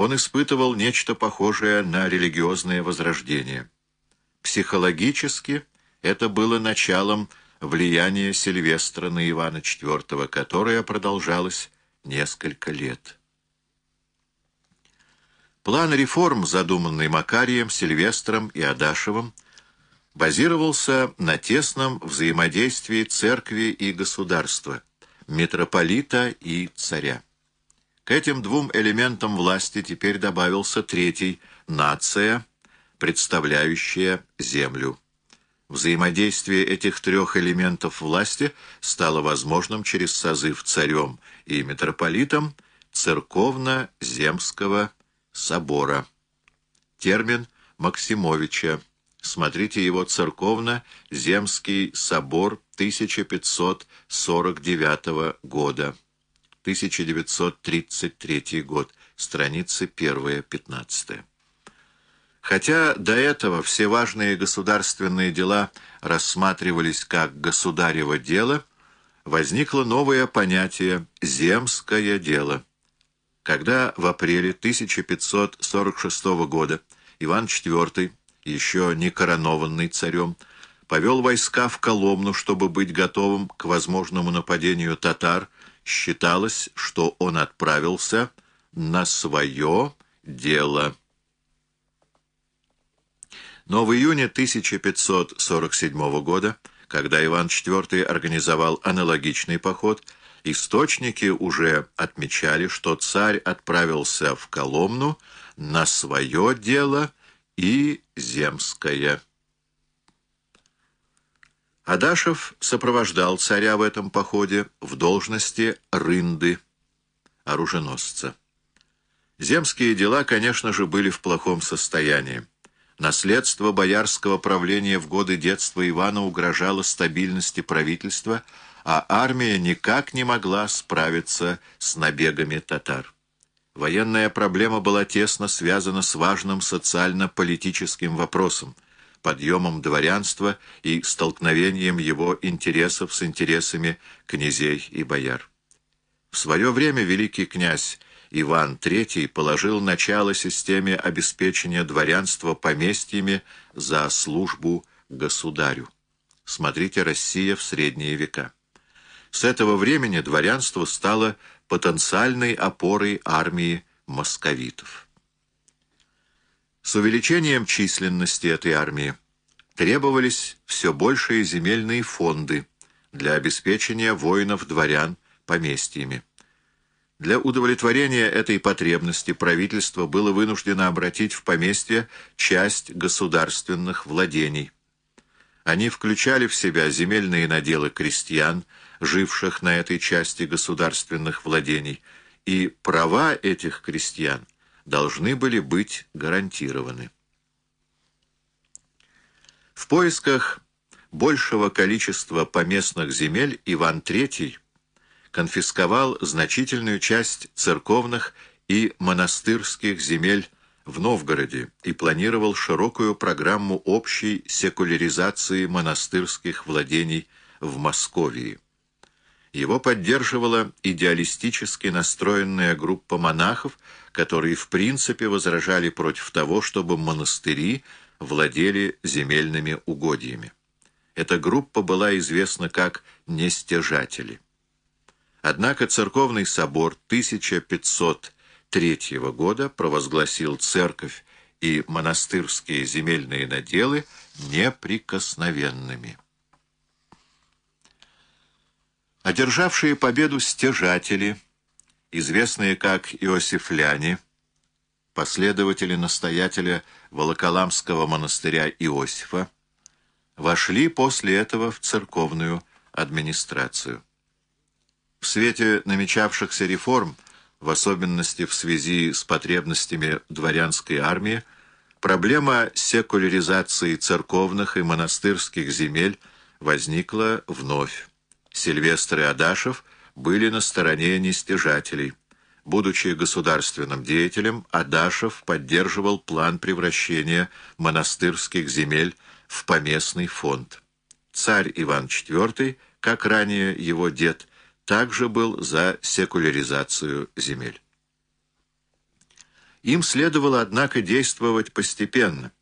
он испытывал нечто похожее на религиозное возрождение. Психологически это было началом влияния Сильвестра на Ивана IV, которое продолжалось несколько лет. План реформ, задуманный Макарием, Сильвестром и Адашевым, базировался на тесном взаимодействии церкви и государства, митрополита и царя. Этим двум элементам власти теперь добавился третий – нация, представляющая землю. Взаимодействие этих трех элементов власти стало возможным через созыв царем и митрополитом церковно-земского собора. Термин Максимовича. Смотрите его церковно-земский собор 1549 года. 1933 год. Страницы 1-15. Хотя до этого все важные государственные дела рассматривались как государево дело, возникло новое понятие «земское дело». Когда в апреле 1546 года Иван IV, еще не коронованный царем, повел войска в Коломну, чтобы быть готовым к возможному нападению татар, считалось, что он отправился на свое дело. Но в июне 1547 года, когда Иван IV организовал аналогичный поход, источники уже отмечали, что царь отправился в Коломну на свое дело и земское. Адашев сопровождал царя в этом походе в должности рынды, оруженосца. Земские дела, конечно же, были в плохом состоянии. Наследство боярского правления в годы детства Ивана угрожало стабильности правительства, а армия никак не могла справиться с набегами татар. Военная проблема была тесно связана с важным социально-политическим вопросом, подъемом дворянства и столкновением его интересов с интересами князей и бояр. В свое время великий князь Иван III положил начало системе обеспечения дворянства поместьями за службу государю. Смотрите «Россия в средние века». С этого времени дворянство стало потенциальной опорой армии московитов. С увеличением численности этой армии требовались все большие земельные фонды для обеспечения воинов-дворян поместьями. Для удовлетворения этой потребности правительство было вынуждено обратить в поместье часть государственных владений. Они включали в себя земельные наделы крестьян, живших на этой части государственных владений, и права этих крестьян должны были быть гарантированы. В поисках большего количества поместных земель Иван III конфисковал значительную часть церковных и монастырских земель в Новгороде и планировал широкую программу общей секуляризации монастырских владений в Московии. Его поддерживала идеалистически настроенная группа монахов, которые в принципе возражали против того, чтобы монастыри владели земельными угодьями. Эта группа была известна как «нестяжатели». Однако церковный собор 1503 года провозгласил церковь и монастырские земельные наделы неприкосновенными. Одержавшие победу стяжатели, известные как иосифляне, последователи настоятеля Волоколамского монастыря Иосифа, вошли после этого в церковную администрацию. В свете намечавшихся реформ, в особенности в связи с потребностями дворянской армии, проблема секуляризации церковных и монастырских земель возникла вновь. Сильвестр и Адашев были на стороне нестяжателей. Будучи государственным деятелем, Адашев поддерживал план превращения монастырских земель в поместный фонд. Царь Иван IV, как ранее его дед, также был за секуляризацию земель. Им следовало, однако, действовать постепенно,